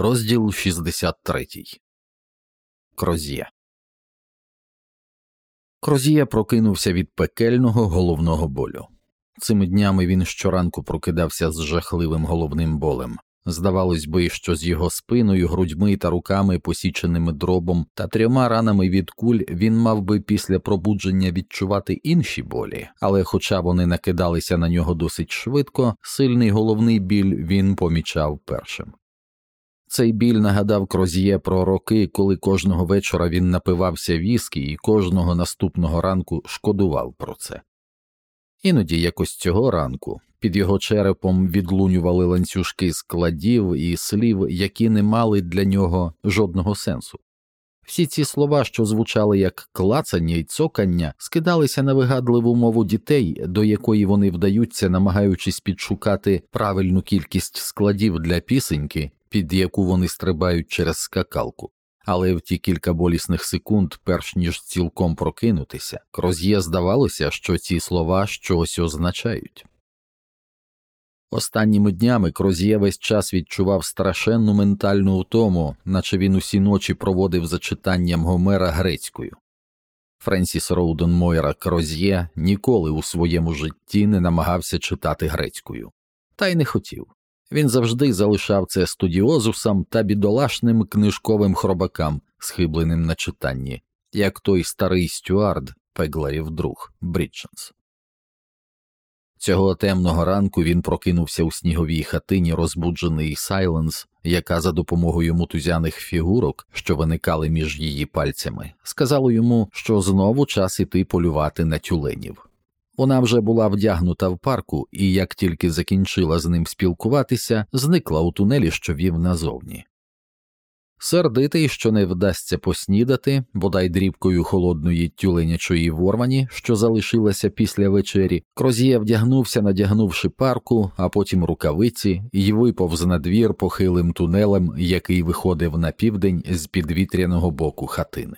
Розділ 63 Кроз'є Кроз'є прокинувся від пекельного головного болю. Цими днями він щоранку прокидався з жахливим головним болем. Здавалось би, що з його спиною, грудьми та руками, посіченими дробом та трьома ранами від куль, він мав би після пробудження відчувати інші болі, але, хоча вони накидалися на нього досить швидко, сильний головний біль він помічав першим. Цей біль нагадав Кроз'є про роки, коли кожного вечора він напивався віскі і кожного наступного ранку шкодував про це. Іноді якось цього ранку під його черепом відлунювали ланцюжки складів і слів, які не мали для нього жодного сенсу. Всі ці слова, що звучали як клацання й цокання, скидалися на вигадливу мову дітей, до якої вони вдаються, намагаючись підшукати правильну кількість складів для пісеньки, під яку вони стрибають через скакалку. Але в ті кілька болісних секунд, перш ніж цілком прокинутися, Кроз'є здавалося, що ці слова щось означають. Останніми днями Кроз'є весь час відчував страшенну ментальну втому, наче він усі ночі проводив за читанням Гомера грецькою. Френсіс Роуден Мойра Кроз'є ніколи у своєму житті не намагався читати грецькою, та й не хотів. Він завжди залишав це студіозусам та бідолашним книжковим хробакам, схибленим на читанні, як той старий стюард Пегларів друг Брідженс. Цього темного ранку він прокинувся у сніговій хатині, розбуджений Сайленс, яка за допомогою мутузяних фігурок, що виникали між її пальцями, сказала йому, що знову час іти полювати на тюленів. Вона вже була вдягнута в парку, і як тільки закінчила з ним спілкуватися, зникла у тунелі, що вів назовні. Сердитий, що не вдасться поснідати, бодай дрібкою холодної тюленячої ворвані, що залишилася після вечері, Кроз'є вдягнувся, надягнувши парку, а потім рукавиці, і виповз на двір похилим тунелем, який виходив на південь з підвітряного боку хатини.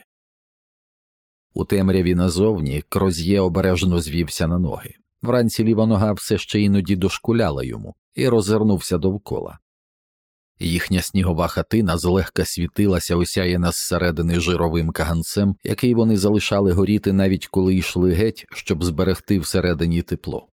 У темряві назовні Кроз'є обережно звівся на ноги. Вранці ліва нога все ще іноді дошкуляла йому і розвернувся довкола. Їхня снігова хатина злегка світилася, осяяна зсередини жировим каганцем, який вони залишали горіти навіть коли йшли геть, щоб зберегти всередині тепло.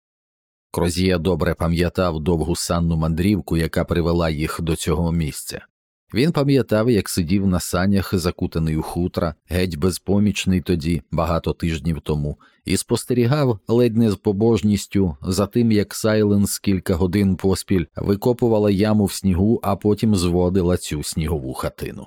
Кроз'є добре пам'ятав довгу санну мандрівку, яка привела їх до цього місця. Він пам'ятав, як сидів на санях, закутаний у хутра, геть безпомічний тоді, багато тижнів тому, і спостерігав ледь не з побожністю за тим, як Сайленс кілька годин поспіль викопувала яму в снігу, а потім зводила цю снігову хатину.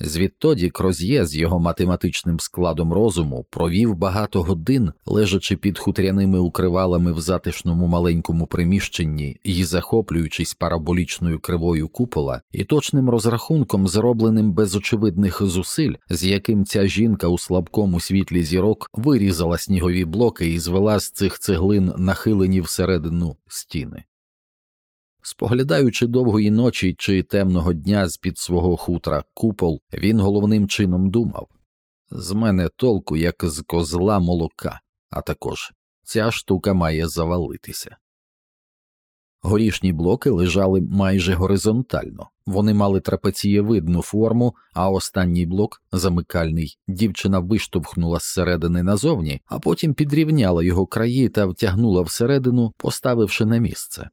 Звідтоді Кроз'є з його математичним складом розуму провів багато годин, лежачи під хутряними укривалами в затишному маленькому приміщенні і захоплюючись параболічною кривою купола і точним розрахунком, зробленим без очевидних зусиль, з яким ця жінка у слабкому світлі зірок вирізала снігові блоки і звела з цих цеглин нахилені всередину стіни. Споглядаючи довгої ночі чи темного дня з під свого хутра купол, він головним чином думав з мене толку, як з козла молока, а також ця штука має завалитися. Горішні блоки лежали майже горизонтально, вони мали трапецієвидну форму, а останній блок, замикальний, дівчина виштовхнула зсередини назовні, а потім підрівняла його краї та втягнула всередину, поставивши на місце.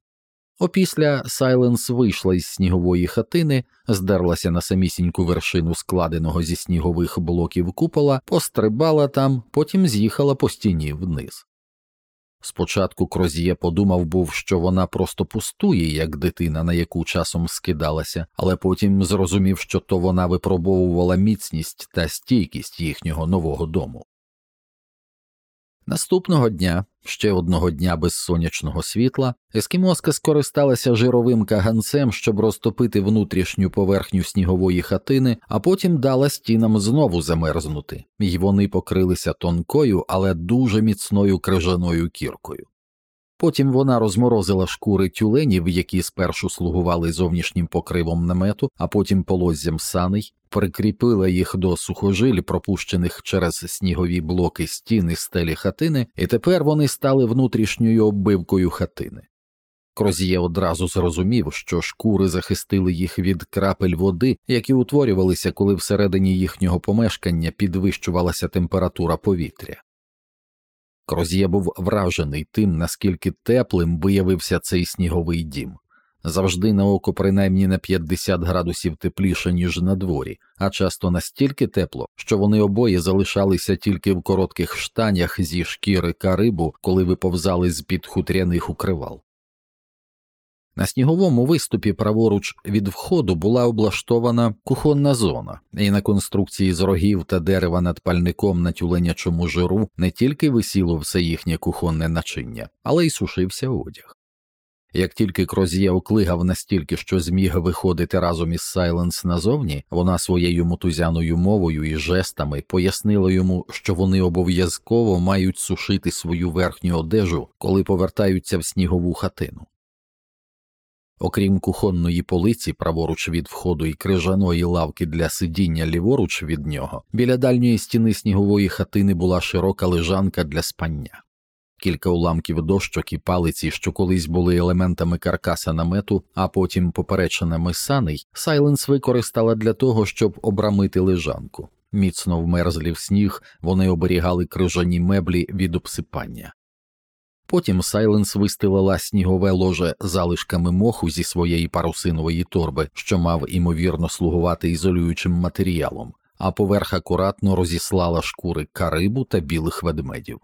Опісля Сайленс вийшла із снігової хатини, здерлася на самісіньку вершину складеного зі снігових блоків купола, пострибала там, потім з'їхала по стіні вниз. Спочатку Кроз'є подумав був, що вона просто пустує, як дитина, на яку часом скидалася, але потім зрозумів, що то вона випробовувала міцність та стійкість їхнього нового дому. Наступного дня, ще одного дня без сонячного світла, ескімоска скористалася жировим каганцем, щоб розтопити внутрішню поверхню снігової хатини, а потім дала стінам знову замерзнути, і вони покрилися тонкою, але дуже міцною крижаною кіркою. Потім вона розморозила шкури тюленів, які спершу слугували зовнішнім покривом намету, а потім полоззям саней, прикріпила їх до сухожиль, пропущених через снігові блоки стіни стелі хатини, і тепер вони стали внутрішньою оббивкою хатини. Кроз'є одразу зрозумів, що шкури захистили їх від крапель води, які утворювалися, коли всередині їхнього помешкання підвищувалася температура повітря. Кроз'є був вражений тим, наскільки теплим виявився цей сніговий дім завжди на око принаймні на 50 градусів тепліше, ніж на дворі, а часто настільки тепло, що вони обоє залишалися тільки в коротких штанях зі шкіри карибу, коли виповзали з під хутряних укривал. На сніговому виступі праворуч від входу була облаштована кухонна зона, і на конструкції з рогів та дерева над пальником на тюленячому жиру не тільки висіло все їхнє кухонне начиння, але й сушився одяг. Як тільки Кроз'є оклигав настільки, що зміг виходити разом із Сайленс назовні, вона своєю мотузяною мовою і жестами пояснила йому, що вони обов'язково мають сушити свою верхню одежу, коли повертаються в снігову хатину. Окрім кухонної полиці, праворуч від входу і крижаної лавки для сидіння ліворуч від нього, біля дальньої стіни снігової хатини була широка лежанка для спання. Кілька уламків дощок і палиці, що колись були елементами каркаса намету, а потім поперечинами саней, Сайленс використала для того, щоб обрамити лежанку. Міцно вмерзлі в сніг, вони оберігали крижані меблі від обсипання. Потім Сайленс вистелила снігове ложе залишками моху зі своєї парусинової торби, що мав імовірно слугувати ізолюючим матеріалом, а поверх акуратно розіслала шкури карибу та білих ведмедів.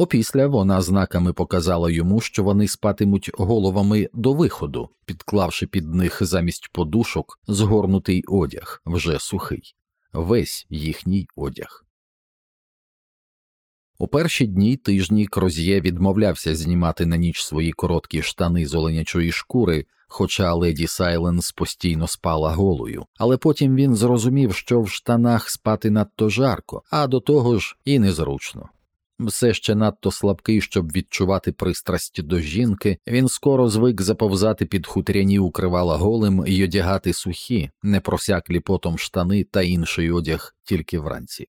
Опісля вона знаками показала йому, що вони спатимуть головами до виходу, підклавши під них замість подушок згорнутий одяг, вже сухий, весь їхній одяг. У перші дні тижні Кроз'є відмовлявся знімати на ніч свої короткі штани з оленячої шкури, хоча леді Сайленс постійно спала голою, але потім він зрозумів, що в штанах спати надто жарко, а до того ж і незручно все ще надто слабкий, щоб відчувати пристрасть до жінки, він скоро звик заповзати під хутряні укривала голим і одягати сухі, не просяклі потом штани та інший одяг тільки вранці.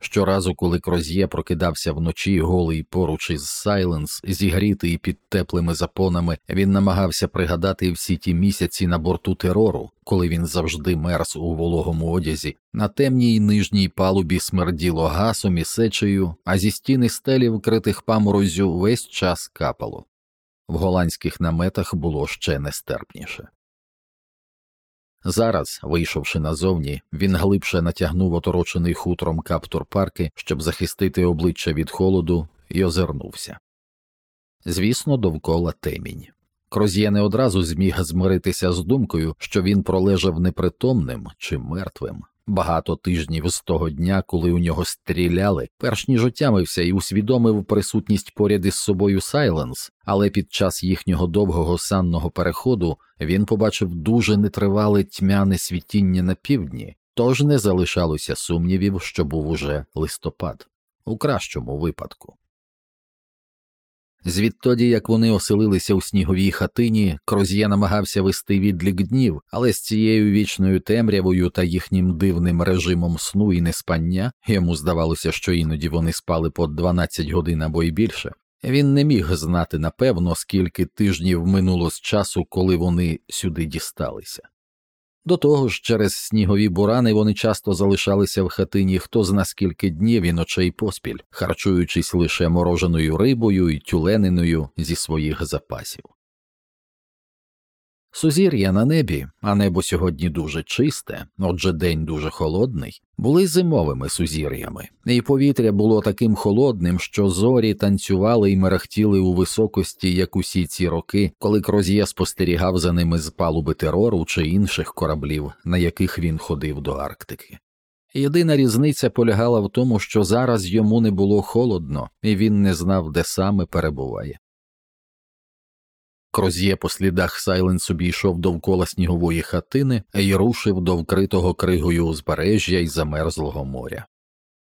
Щоразу, коли Кроз'є прокидався вночі голий поруч із Сайленс, зігрітий під теплими запонами, він намагався пригадати всі ті місяці на борту терору, коли він завжди мерз у вологому одязі, на темній нижній палубі смерділо гасом і сечею, а зі стіни стелі, вкритих паморозю, весь час капало. В голландських наметах було ще нестерпніше. Зараз, вийшовши назовні, він глибше натягнув оторочений хутром каптур парки, щоб захистити обличчя від холоду, і озирнувся. Звісно, довкола темінь. Кроз'є не одразу зміг змиритися з думкою, що він пролежав непритомним чи мертвим, Багато тижнів з того дня, коли у нього стріляли, перш ніж отямився і усвідомив присутність поряд із собою Сайленс, але під час їхнього довгого санного переходу він побачив дуже нетривале тьмяне світіння на півдні, тож не залишалося сумнівів, що був уже листопад, у кращому випадку. Звідтоді, як вони оселилися у сніговій хатині, Кроз'є намагався вести відлік днів, але з цією вічною темрявою та їхнім дивним режимом сну і неспання йому здавалося, що іноді вони спали по 12 годин або й більше. Він не міг знати напевно, скільки тижнів минуло з часу, коли вони сюди дісталися. До того ж, через снігові бурани вони часто залишалися в хатині хто зна скільки днів і ночей поспіль, харчуючись лише мороженою рибою і тюлениною зі своїх запасів. Сузір'я на небі, а небо сьогодні дуже чисте, отже день дуже холодний, були зимовими сузір'ями, і повітря було таким холодним, що зорі танцювали і мерехтіли у високості, як усі ці роки, коли Кроз'є спостерігав за ними з палуби терору чи інших кораблів, на яких він ходив до Арктики. Єдина різниця полягала в тому, що зараз йому не було холодно, і він не знав, де саме перебуває. Кроз'є по слідах Сайленс обійшов довкола снігової хатини і рушив до вкритого кригою узбережжя й замерзлого моря.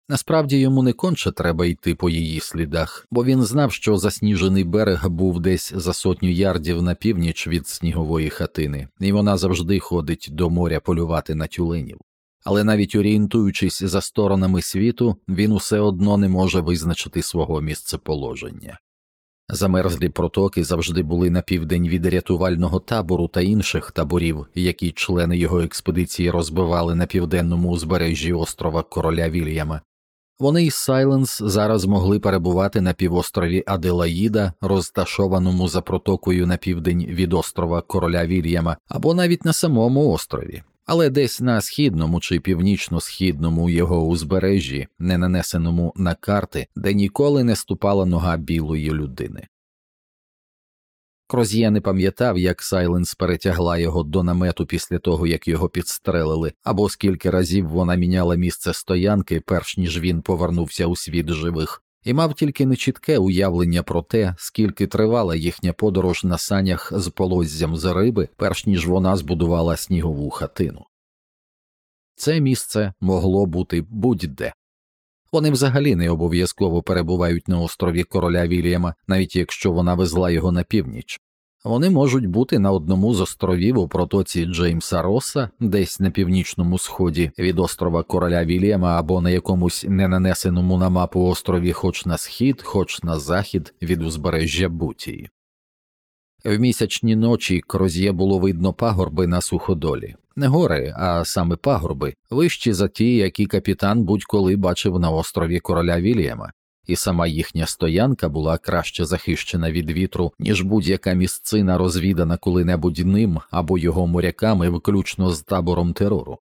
Насправді йому не конче треба йти по її слідах, бо він знав, що засніжений берег був десь за сотню ярдів на північ від снігової хатини, і вона завжди ходить до моря полювати на тюленів. Але навіть орієнтуючись за сторонами світу, він усе одно не може визначити свого місцеположення. Замерзлі протоки завжди були на південь від рятувального табору та інших таборів, які члени його експедиції розбивали на південному узбережжі острова Короля Вільяма. Вони із Сайленс зараз могли перебувати на півострові Аделаїда, розташованому за протокою на південь від острова Короля Вільяма, або навіть на самому острові, але десь на східному чи північно-східному його узбережжі, не нанесеному на карти, де ніколи не ступала нога білої людини. Кроз'є не пам'ятав, як Сайленс перетягла його до намету після того, як його підстрелили, або скільки разів вона міняла місце стоянки, перш ніж він повернувся у світ живих, і мав тільки нечітке уявлення про те, скільки тривала їхня подорож на санях з полоззям з риби, перш ніж вона збудувала снігову хатину. Це місце могло бути будь-де. Вони взагалі не обов'язково перебувають на острові короля Вільяма, навіть якщо вона везла його на північ. Вони можуть бути на одному з островів у протоці Джеймса Роса, десь на північному сході від острова короля Вільяма або на якомусь ненанесеному на мапу острові, хоч на схід, хоч на захід від узбережжя Бутії. В місячні ночі кроз'є було видно пагорби на суходолі, не гори, а саме пагорби, вищі за ті, які капітан будь-коли бачив на острові короля Вільяма, і сама їхня стоянка була краще захищена від вітру, ніж будь-яка місцина, розвідана коли-небудь ним або його моряками, включно з табором терору.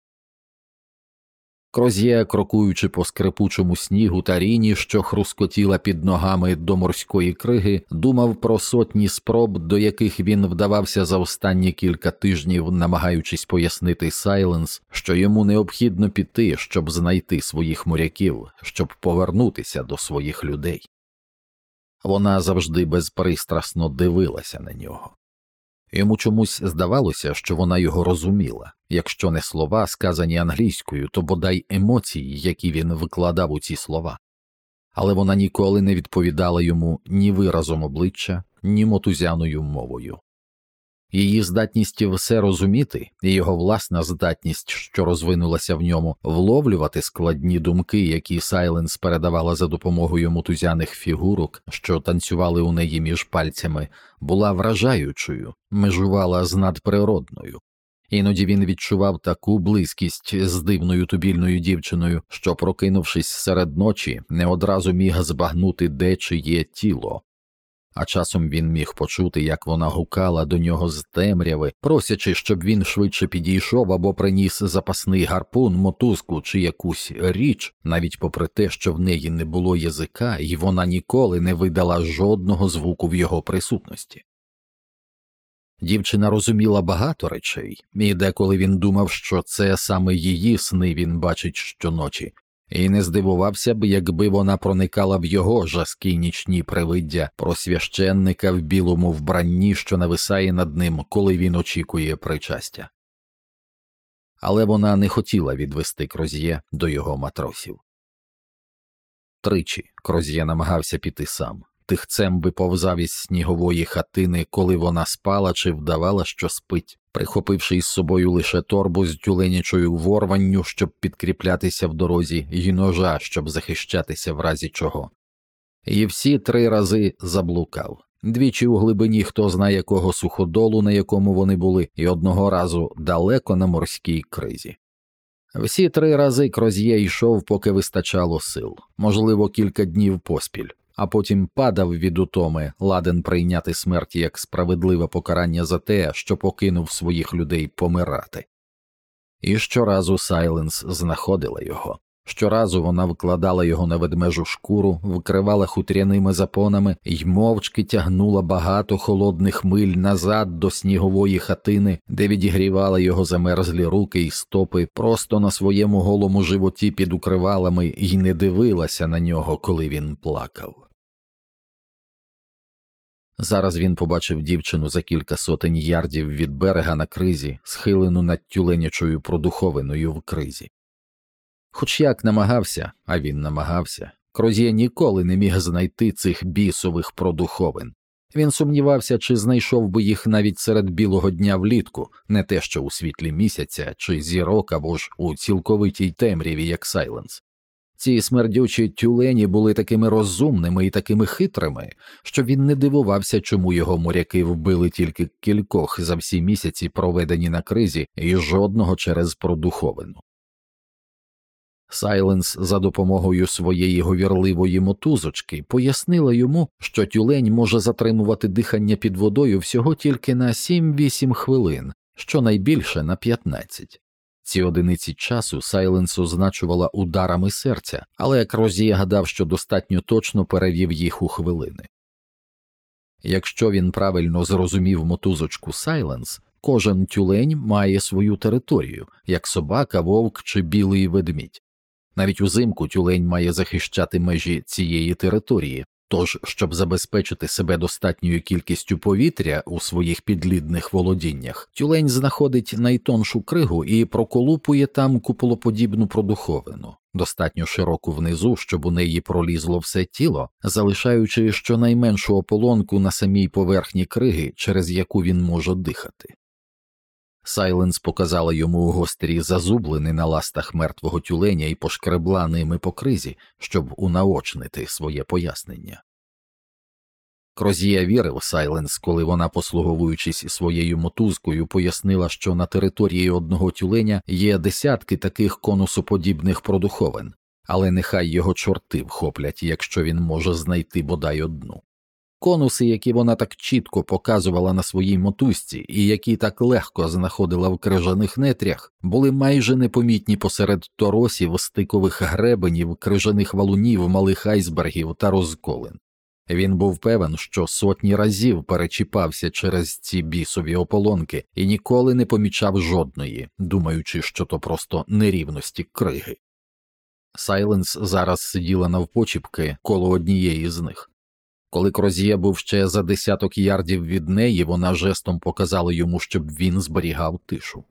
Кроз'є, крокуючи по скрипучому снігу та ріні, що хрускотіла під ногами до морської криги, думав про сотні спроб, до яких він вдавався за останні кілька тижнів, намагаючись пояснити Сайленс, що йому необхідно піти, щоб знайти своїх моряків, щоб повернутися до своїх людей. Вона завжди безпристрасно дивилася на нього. Йому чомусь здавалося, що вона його розуміла, якщо не слова, сказані англійською, то бодай емоції, які він викладав у ці слова, але вона ніколи не відповідала йому ні виразом обличчя, ні мотузяною мовою. Її здатність все розуміти, і його власна здатність, що розвинулася в ньому, вловлювати складні думки, які Сайленс передавала за допомогою мотузяних фігурок, що танцювали у неї між пальцями, була вражаючою, межувала з надприродною. Іноді він відчував таку близькість з дивною тубільною дівчиною, що, прокинувшись серед ночі, не одразу міг збагнути, де чиє тіло а часом він міг почути, як вона гукала до нього з темряви, просячи, щоб він швидше підійшов або приніс запасний гарпун, мотузку чи якусь річ, навіть попри те, що в неї не було язика, і вона ніколи не видала жодного звуку в його присутності. Дівчина розуміла багато речей, і деколи він думав, що це саме її сни він бачить щоночі, і не здивувався б, якби вона проникала в його жаскі нічні привиддя про священника в білому вбранні, що нависає над ним, коли він очікує причастя. Але вона не хотіла відвести Кроз'є до його матросів. Тричі Кроз'є намагався піти сам, тихцем виповзав із снігової хатини, коли вона спала чи вдавала, що спить, прихопивши із собою лише торбу з тюленячою ворванню, щоб підкріплятися в дорозі, і ножа, щоб захищатися в разі чого. І всі три рази заблукав. Двічі у глибині хто знає якого суходолу, на якому вони були, і одного разу далеко на морській кризі. Всі три рази Кроз'є йшов, поки вистачало сил, можливо, кілька днів поспіль а потім падав від утоми, ладен прийняти смерть як справедливе покарання за те, що покинув своїх людей помирати. І щоразу Сайленс знаходила його. Щоразу вона вкладала його на ведмежу шкуру, вкривала хутряними запонами й мовчки тягнула багато холодних миль назад до снігової хатини, де відігрівала його замерзлі руки й стопи просто на своєму голому животі під укривалами й не дивилася на нього, коли він плакав. Зараз він побачив дівчину за кілька сотень ярдів від берега на кризі, схилену над тюленячою продуховиною в кризі. Хоч як намагався, а він намагався, Кроз'є ніколи не міг знайти цих бісових продуховин. Він сумнівався, чи знайшов би їх навіть серед білого дня влітку, не те що у світлі місяця, чи зірок або ж у цілковитій темряві, як Сайленс. Ці смердючі тюлені були такими розумними і такими хитрими, що він не дивувався, чому його моряки вбили тільки кількох за всі місяці, проведені на кризі, і жодного через продуховину. Сайленс за допомогою своєї говірливої мотузочки пояснила йому, що тюлень може затримувати дихання під водою всього тільки на 7-8 хвилин, щонайбільше на 15. Ці одиниці часу Сайленс означувала ударами серця, але як Розія гадав, що достатньо точно перевів їх у хвилини. Якщо він правильно зрозумів мотузочку Сайленс, кожен тюлень має свою територію, як собака, вовк чи білий ведмідь. Навіть узимку тюлень має захищати межі цієї території, тож, щоб забезпечити себе достатньою кількістю повітря у своїх підлідних володіннях, тюлень знаходить найтоншу кригу і проколупує там куполоподібну продуховину, достатньо широку внизу, щоб у неї пролізло все тіло, залишаючи щонайменшу ополонку на самій поверхні криги, через яку він може дихати. Сайленс показала йому гострі зазублини на ластах мертвого тюленя і пошкребла ними по кризі, щоб унаочнити своє пояснення. Крозія вірив Сайленс, коли вона, послуговуючись своєю мотузкою, пояснила, що на території одного тюленя є десятки таких конусоподібних продуховин, але нехай його чорти вхоплять, якщо він може знайти бодай одну. Конуси, які вона так чітко показувала на своїй мотузці і які так легко знаходила в крижаних нетрях, були майже непомітні посеред торосів, стикових гребенів, крижаних валунів, малих айсбергів та розколин. Він був певен, що сотні разів перечіпався через ці бісові ополонки і ніколи не помічав жодної, думаючи, що то просто нерівності криги. Сайленс зараз сиділа навпочіпки коло однієї з них. Коли Крозія був ще за десяток ярдів від неї, вона жестом показала йому, щоб він зберігав тишу.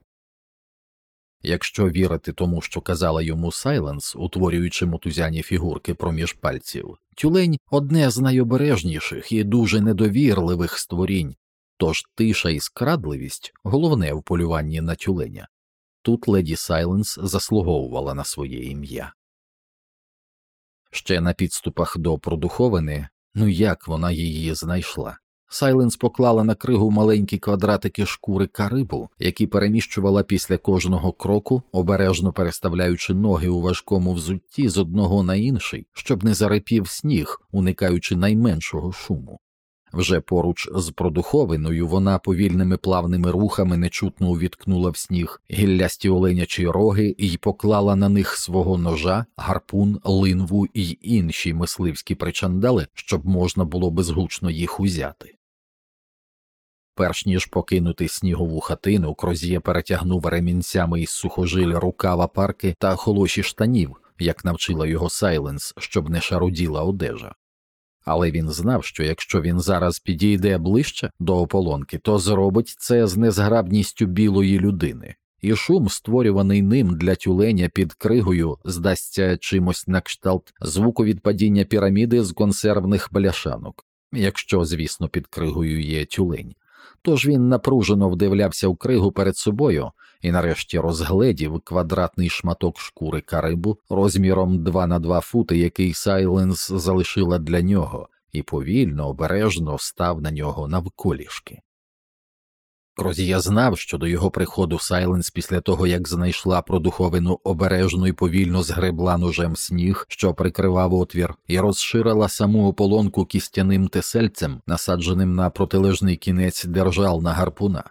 Якщо вірити тому, що казала йому Сайленс, утворюючи мотузяні фігурки проміж пальців, тюлень одне з найобережніших і дуже недовірливих створінь, тож тиша і скрадливість головне в полюванні на тюленя. Тут леді Сайленс заслуговувала на своє ім'я. Ще на підступах до продуховини Ну як вона її знайшла? Сайленс поклала на кригу маленькі квадратики шкури карибу, які переміщувала після кожного кроку, обережно переставляючи ноги у важкому взутті з одного на інший, щоб не зарипів сніг, уникаючи найменшого шуму. Вже поруч з продуховиною вона повільними плавними рухами нечутно увіткнула в сніг гіллясті оленячі роги і поклала на них свого ножа, гарпун, линву і інші мисливські причандали, щоб можна було безгучно їх узяти. Перш ніж покинути снігову хатину, Крозія перетягнув ремінцями із сухожиль рукава парки та холоші штанів, як навчила його Сайленс, щоб не шаруділа одежа але він знав, що якщо він зараз підійде ближче до ополонки, то зробить це з незграбністю білої людини, і шум, створюваний ним для тюленя під кригою, здасться чимось на кшталт звуку від падіння піраміди з консервних бляшанок, якщо, звісно, під кригою є тюлень. Тож він напружено вдивлявся в кригу перед собою і нарешті розгледів квадратний шматок шкури карибу розміром 2 на 2 фути, який Сайленс залишила для нього, і повільно, обережно став на нього навколішки. Крозія знав, що до його приходу Сайленс після того, як знайшла продуховину обережно і повільно згребла ножем сніг, що прикривав отвір, і розширила саму ополонку кістяним тесельцем, насадженим на протилежний кінець держал на гарпуна.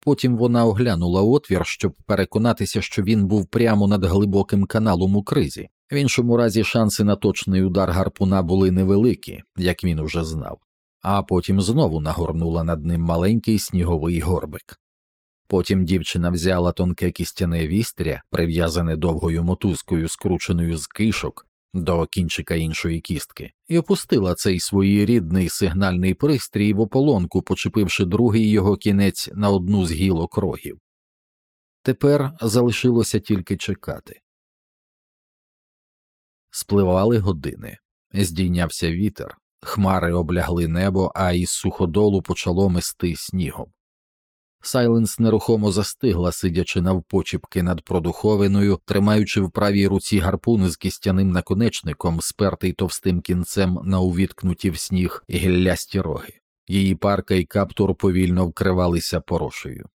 Потім вона оглянула отвір, щоб переконатися, що він був прямо над глибоким каналом у кризі. В іншому разі шанси на точний удар гарпуна були невеликі, як він уже знав, а потім знову нагорнула над ним маленький сніговий горбик. Потім дівчина взяла тонке кістяне вістря, прив'язане довгою мотузкою, скрученою з кишок, до кінчика іншої кістки, і опустила цей своєрідний сигнальний пристрій в ополонку, почепивши другий його кінець на одну з гілок рогів. Тепер залишилося тільки чекати. Спливали години, здійнявся вітер, хмари облягли небо, а із суходолу почало мести снігом. Сайленс нерухомо застигла, сидячи навпочіпки над продуховиною, тримаючи в правій руці гарпун з кістяним наконечником, спертий товстим кінцем на увіткнуті в сніг гіллясті роги. Її парка і каптур повільно вкривалися порошею.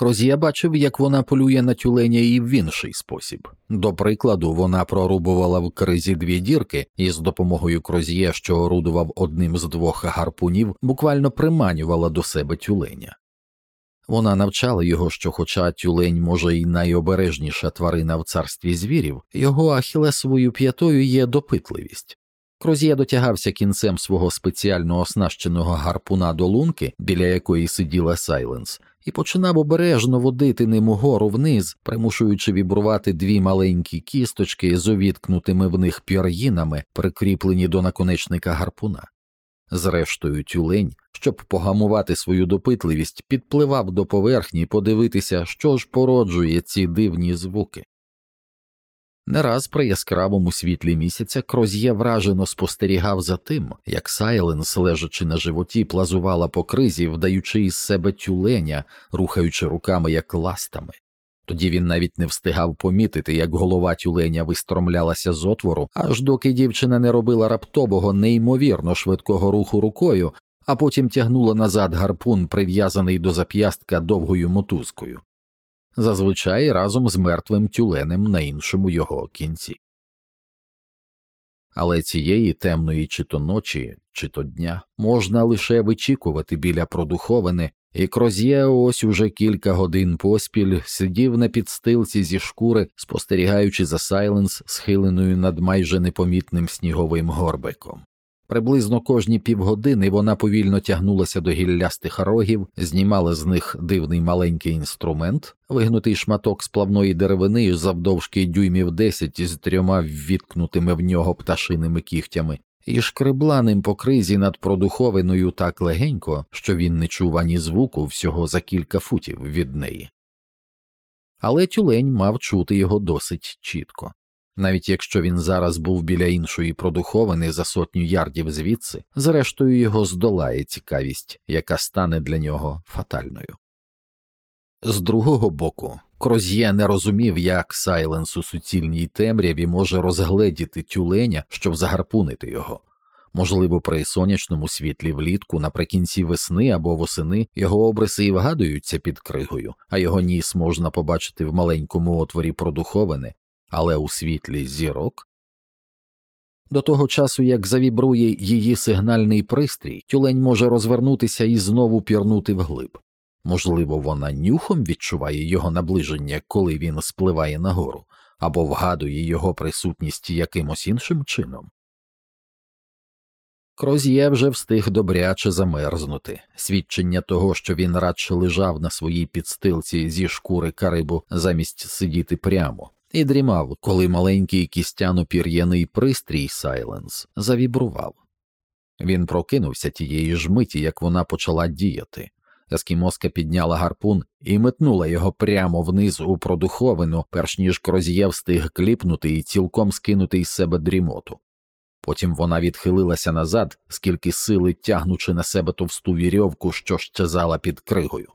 Крозія бачив, як вона полює на тюленя і в інший спосіб. До прикладу, вона прорубувала в кризі дві дірки і з допомогою кроз'є, що орудував одним з двох гарпунів, буквально приманювала до себе тюленя. Вона навчала його, що, хоча тюлень, може, і найобережніша тварина в царстві звірів, його ахілесовою п'ятою є допитливість. Крозія дотягався кінцем свого спеціально оснащеного гарпуна до лунки, біля якої сиділа Сайленс, і починав обережно водити ним угору вниз, примушуючи вібрувати дві маленькі кісточки з увіткнутими в них пір'їнами, прикріплені до наконечника гарпуна. Зрештою, тюлень, щоб погамувати свою допитливість, підпливав до поверхні подивитися, що ж породжує ці дивні звуки. Не раз при яскравому світлі місяця Кроз'є вражено спостерігав за тим, як Сайленс, лежачи на животі, плазувала по кризі, вдаючи із себе тюленя, рухаючи руками як ластами. Тоді він навіть не встигав помітити, як голова тюленя вистромлялася з отвору, аж доки дівчина не робила раптового, неймовірно швидкого руху рукою, а потім тягнула назад гарпун, прив'язаний до зап'ястка довгою мотузкою зазвичай разом з мертвим тюленем на іншому його кінці. Але цієї темної чи то ночі, чи то дня можна лише вичікувати біля продуховини, і Кроз'є ось уже кілька годин поспіль сидів на підстилці зі шкури, спостерігаючи за Сайленс, схиленою над майже непомітним сніговим горбиком. Приблизно кожні півгодини вона повільно тягнулася до гіллястих рогів, знімала з них дивний маленький інструмент, вигнутий шматок сплавної деревини завдовжки дюймів десять з трьома ввіткнутими в нього пташиними кігтями, і шкребла ним по кризі над продуховиною так легенько, що він не чув ані звуку всього за кілька футів від неї. Але тюлень мав чути його досить чітко навіть якщо він зараз був біля іншої продуховини за сотню ярдів звідси, зрештою його здолає цікавість, яка стане для нього фатальною. З другого боку, Кроз'є не розумів, як Сайленс у суцільній темряві може розгледіти тюленя, щоб загарпунити його. Можливо, при сонячному світлі влітку наприкінці весни або восени його обриси і вгадуються під кригою, а його ніс можна побачити в маленькому отворі продуховини, але у світлі зірок. До того часу, як завібрує її сигнальний пристрій, тюлень може розвернутися і знову пірнути вглиб. Можливо, вона нюхом відчуває його наближення, коли він спливає нагору, або вгадує його присутність якимось іншим чином. Кроз'є вже встиг добряче замерзнути, свідчення того, що він радше лежав на своїй підстилці зі шкури карибу замість сидіти прямо, і дрімав, коли маленький кістяно пір'яний пристрій Сайленс завібрував. Він прокинувся тієї ж миті, як вона почала діяти. Ескімоска підняла гарпун і метнула його прямо вниз у продуховину, перш ніж Кроз'є встиг кліпнути і цілком скинути із себе дрімоту. Потім вона відхилилася назад, скільки сили тягнучи на себе товсту вірьовку, що щезала під кригою.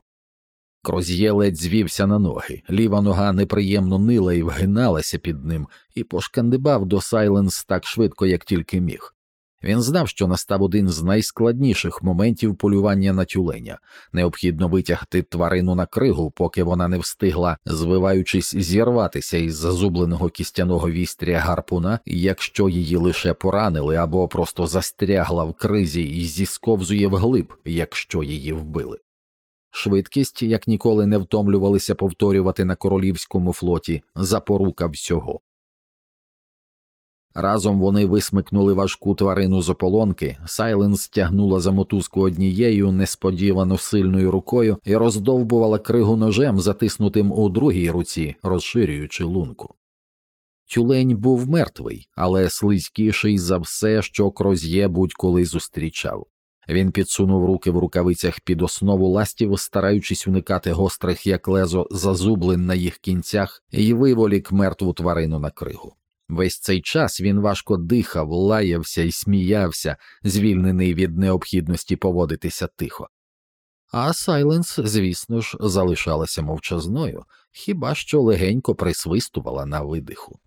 Кроз'є ледь звівся на ноги, ліва нога неприємно нила і вгиналася під ним, і пошкандибав до Сайленс так швидко, як тільки міг. Він знав, що настав один з найскладніших моментів полювання на тюленя необхідно витягти тварину на кригу, поки вона не встигла, звиваючись, зірватися із зазубленого кістяного вістря гарпуна, якщо її лише поранили або просто застрягла в кризі і зісковзує вглиб, якщо її вбили. Швидкість, як ніколи не втомлювалися повторювати на королівському флоті, запорука всього. Разом вони висмикнули важку тварину з ополонки, Сайленс тягнула за мотузку однією несподівано сильною рукою і роздовбувала кригу ножем, затиснутим у другій руці, розширюючи лунку. Тюлень був мертвий, але слизькіший за все, що Кроз'є будь-коли зустрічав. Він підсунув руки в рукавицях під основу ластів, стараючись уникати гострих, як лезо, зазублин на їх кінцях, і виволік мертву тварину на кригу. Весь цей час він важко дихав, лаявся і сміявся, звільнений від необхідності поводитися тихо. А Сайленс, звісно ж, залишалася мовчазною, хіба що легенько присвистувала на видиху.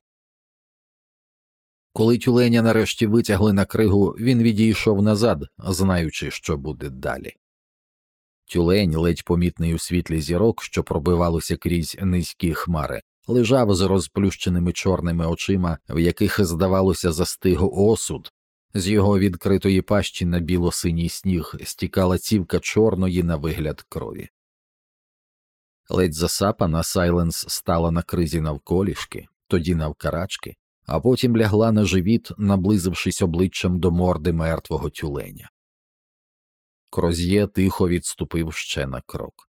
Коли тюленя нарешті витягли на кригу, він відійшов назад, знаючи, що буде далі. Тюлень, ледь помітний у світлі зірок, що пробивалося крізь низькі хмари, лежав з розплющеними чорними очима, в яких, здавалося, застиг осуд. З його відкритої пащі на біло-синій сніг стікала цівка чорної на вигляд крові. Ледь засапана Сайленс стала на кризі навколішки, тоді навкарачки, а потім лягла на живіт, наблизившись обличчям до морди мертвого тюленя. Кроз'є тихо відступив ще на крок.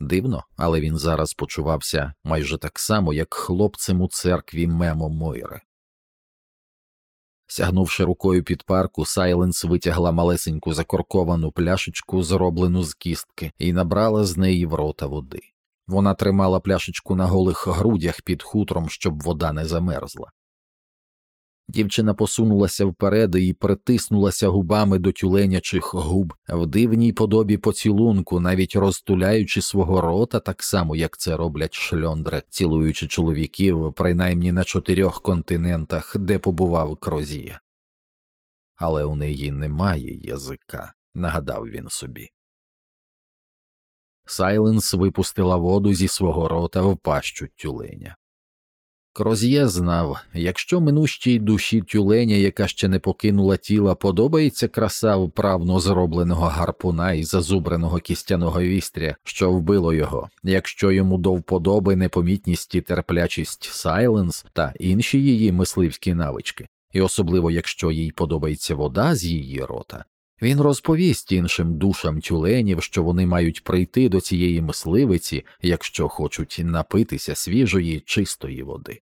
Дивно, але він зараз почувався майже так само, як хлопцем у церкві Мемо Мойре. Сягнувши рукою під парку, Сайленс витягла малесеньку закорковану пляшечку, зроблену з кістки, і набрала з неї в рота води. Вона тримала пляшечку на голих грудях під хутром, щоб вода не замерзла. Дівчина посунулася вперед і притиснулася губами до тюленячих губ в дивній подобі поцілунку, навіть розтуляючи свого рота, так само, як це роблять шльондри, цілуючи чоловіків, принаймні на чотирьох континентах, де побував Крозія. Але у неї немає язика, нагадав він собі. Сайленс випустила воду зі свого рота в пащу тюленя. Кроз'є знав, якщо минущій душі тюленя, яка ще не покинула тіла, подобається краса вправно зробленого гарпуна і зазубреного кістяного вістря, що вбило його, якщо йому до вподоби непомітність і терплячість Сайленс та інші її мисливські навички, і особливо якщо їй подобається вода з її рота, він розповість іншим душам тюленів, що вони мають прийти до цієї мисливиці, якщо хочуть напитися свіжої, чистої води.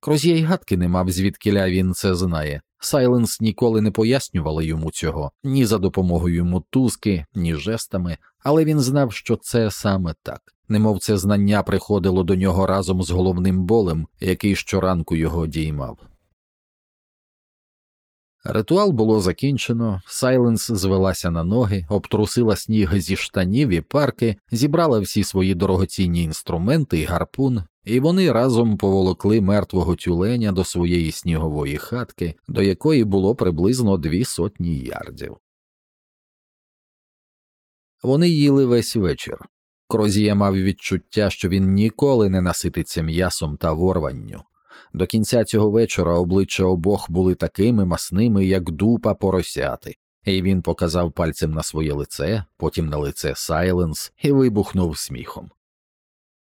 Кроз'є й гадки не мав, звідкиля він це знає. Сайленс ніколи не пояснювали йому цього ні за допомогою мотузки, ні жестами, але він знав, що це саме так, немов це знання приходило до нього разом з головним болем, який щоранку його діймав. Ритуал було закінчено, Сайленс звелася на ноги, обтрусила сніг зі штанів і парки, зібрала всі свої дорогоцінні інструменти і гарпун, і вони разом поволокли мертвого тюленя до своєї снігової хатки, до якої було приблизно дві сотні ярдів. Вони їли весь вечір. Крозія мав відчуття, що він ніколи не насититься м'ясом та ворванню. До кінця цього вечора обличчя обох були такими масними, як дупа поросяти, і він показав пальцем на своє лице, потім на лице Сайленс і вибухнув сміхом.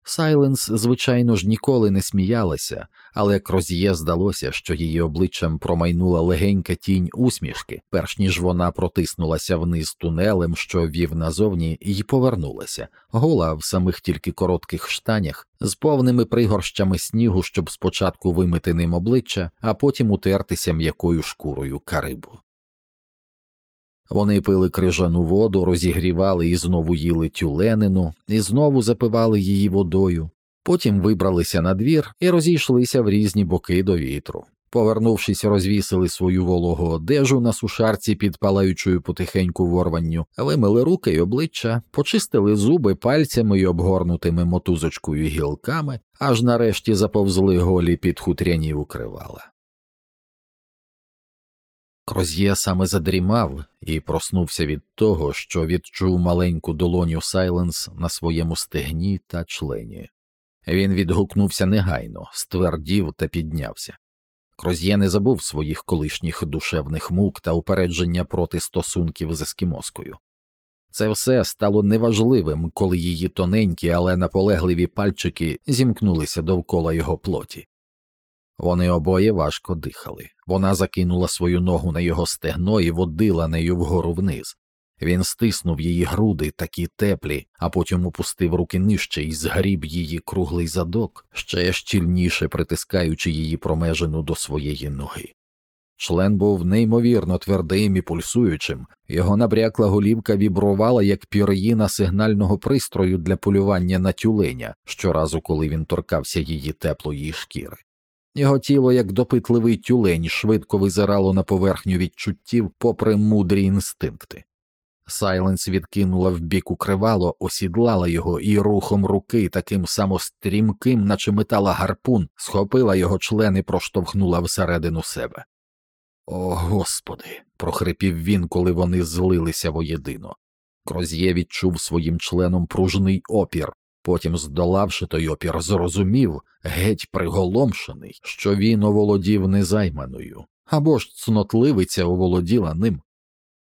Сайленс, звичайно ж, ніколи не сміялася, але Кроз'є здалося, що її обличчям промайнула легенька тінь усмішки, перш ніж вона протиснулася вниз тунелем, що вів назовні, і повернулася, гола в самих тільки коротких штанях, з повними пригорщами снігу, щоб спочатку вимити ним обличчя, а потім утертися м'якою шкурою карибу. Вони пили крижану воду, розігрівали і знову їли тюленину, і знову запивали її водою, потім вибралися на двір і розійшлися в різні боки до вітру. Повернувшись, розвісили свою вологу одежу на сушарці під палаючою потихеньку ворванню, вимили руки й обличчя, почистили зуби пальцями й обгорнутими мотузочкою гілками, аж нарешті заповзли голі під хутряні укривала. Кроз'є саме задрімав і проснувся від того, що відчув маленьку долоню Сайленс на своєму стегні та члені. Він відгукнувся негайно, ствердів та піднявся. Кроз'є не забув своїх колишніх душевних мук та упередження проти стосунків з ескімоскою. Це все стало неважливим, коли її тоненькі, але наполегливі пальчики зімкнулися довкола його плоті. Вони обоє важко дихали. Вона закинула свою ногу на його стегно і водила нею вгору вниз. Він стиснув її груди, такі теплі, а потім опустив руки нижче і згріб її круглий задок, ще щільніше притискаючи її промежину до своєї ноги. Член був неймовірно твердим і пульсуючим, його набрякла голівка вібрувала як пір'їна сигнального пристрою для полювання на тюленя щоразу, коли він торкався її теплої шкіри. Його тіло, як допитливий тюлень, швидко визирало на поверхню відчуттів попри мудрі інстинкти. Сайленс відкинула вбік укривало, осідлала його і рухом руки, таким само стрімким, наче метала гарпун, схопила його член і проштовхнула всередину себе. О господи. прохрипів він, коли вони злилися воєдино. Кроз'є відчув своїм членом пружний опір, потім, здолавши той опір, зрозумів, геть приголомшений, що він оволодів незайманою, або ж цнотливиця оволоділа ним.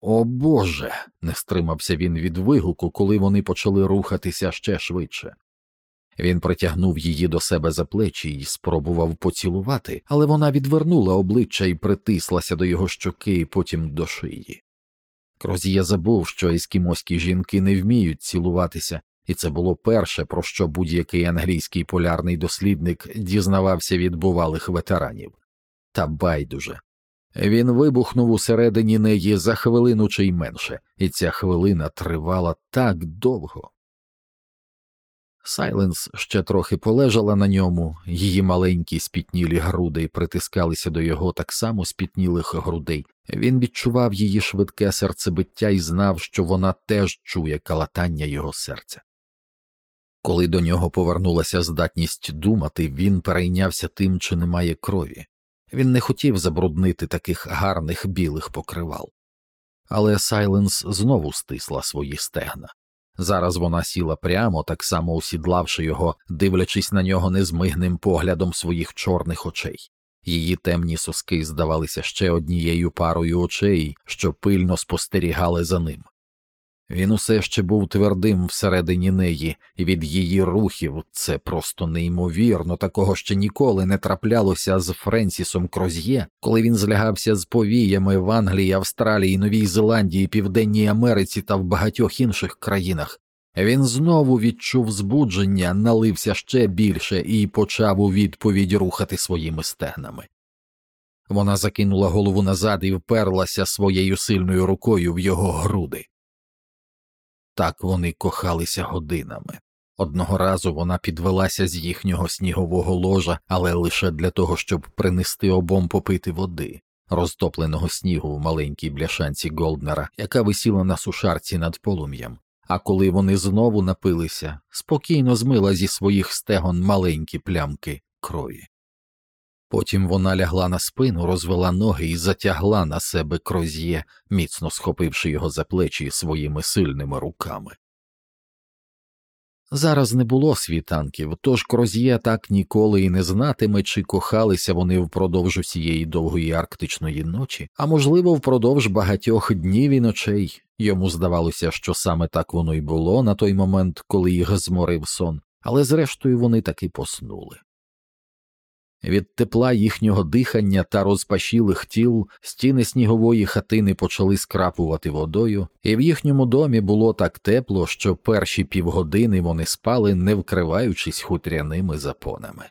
О Боже. не стримався він від вигуку, коли вони почали рухатися ще швидше. Він притягнув її до себе за плечі і спробував поцілувати, але вона відвернула обличчя і притислася до його щоки, і потім до шиї. Кроз'є забув, що ескімоські жінки не вміють цілуватися, і це було перше, про що будь-який англійський полярний дослідник дізнавався від бувалих ветеранів. Та байдуже. Він вибухнув усередині неї за хвилину чи й менше, і ця хвилина тривала так довго. Сайленс ще трохи полежала на ньому, її маленькі спітнілі груди притискалися до його так само спітнілих грудей. Він відчував її швидке серцебиття і знав, що вона теж чує калатання його серця. Коли до нього повернулася здатність думати, він перейнявся тим, чи немає крові. Він не хотів забруднити таких гарних білих покривал. Але Сайленс знову стисла свої стегна. Зараз вона сіла прямо, так само осідлавши його, дивлячись на нього незмигним поглядом своїх чорних очей. Її темні соски здавалися ще однією парою очей, що пильно спостерігали за ним. Він усе ще був твердим всередині неї, і від її рухів це просто неймовірно, такого ще ніколи не траплялося з Френсісом Кроз'є, коли він злягався з повіями в Англії, Австралії, Новій Зеландії, Південній Америці та в багатьох інших країнах. Він знову відчув збудження, налився ще більше і почав у відповідь рухати своїми стегнами. Вона закинула голову назад і вперлася своєю сильною рукою в його груди. Так вони кохалися годинами. Одного разу вона підвелася з їхнього снігового ложа, але лише для того, щоб принести обом попити води, розтопленого снігу в маленькій бляшанці Голднера, яка висіла на сушарці над полум'ям. А коли вони знову напилися, спокійно змила зі своїх стегон маленькі плямки крові. Потім вона лягла на спину, розвела ноги і затягла на себе кроз'є, міцно схопивши його за плечі своїми сильними руками. Зараз не було світанків, тож кроз'є так ніколи і не знатиме, чи кохалися вони впродовж усієї довгої арктичної ночі, а можливо, впродовж багатьох днів і ночей. Йому здавалося, що саме так воно й було на той момент, коли їх зморив сон, але зрештою вони таки поснули. Від тепла їхнього дихання та розпашілих тіл стіни снігової хатини почали скрапувати водою, і в їхньому домі було так тепло, що перші півгодини вони спали, не вкриваючись хутряними запонами.